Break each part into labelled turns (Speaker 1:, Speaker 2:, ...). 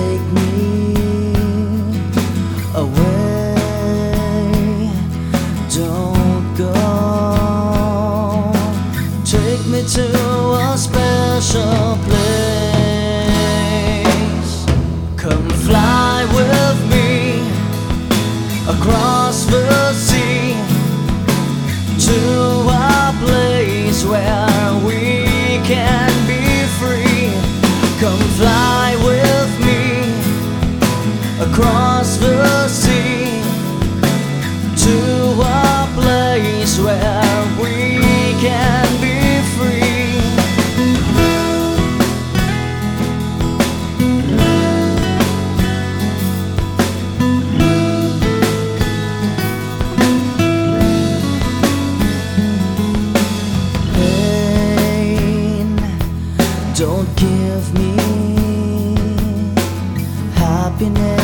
Speaker 1: take me away. Don't go. Take me to a special place. across the sea to a place where we can be free. Pain, don't give me happiness.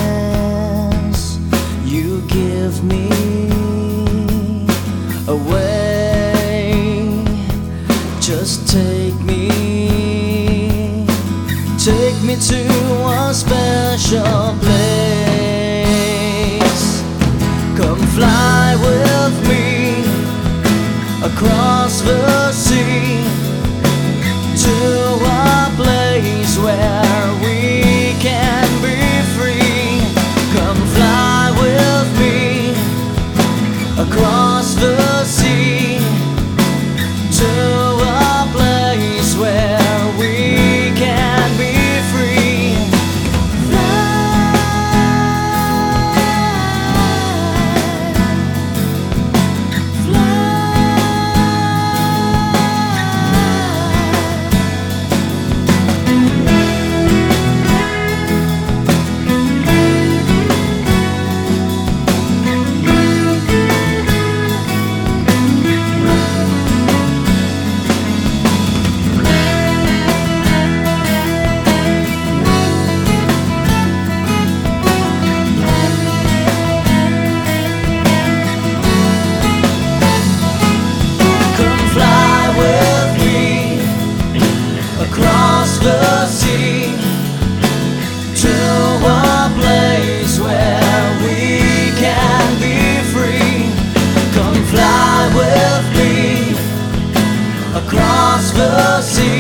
Speaker 1: Just take me, take me to a special place. Come fly with me across the sea. Where we can be free. Come fly with me across the sea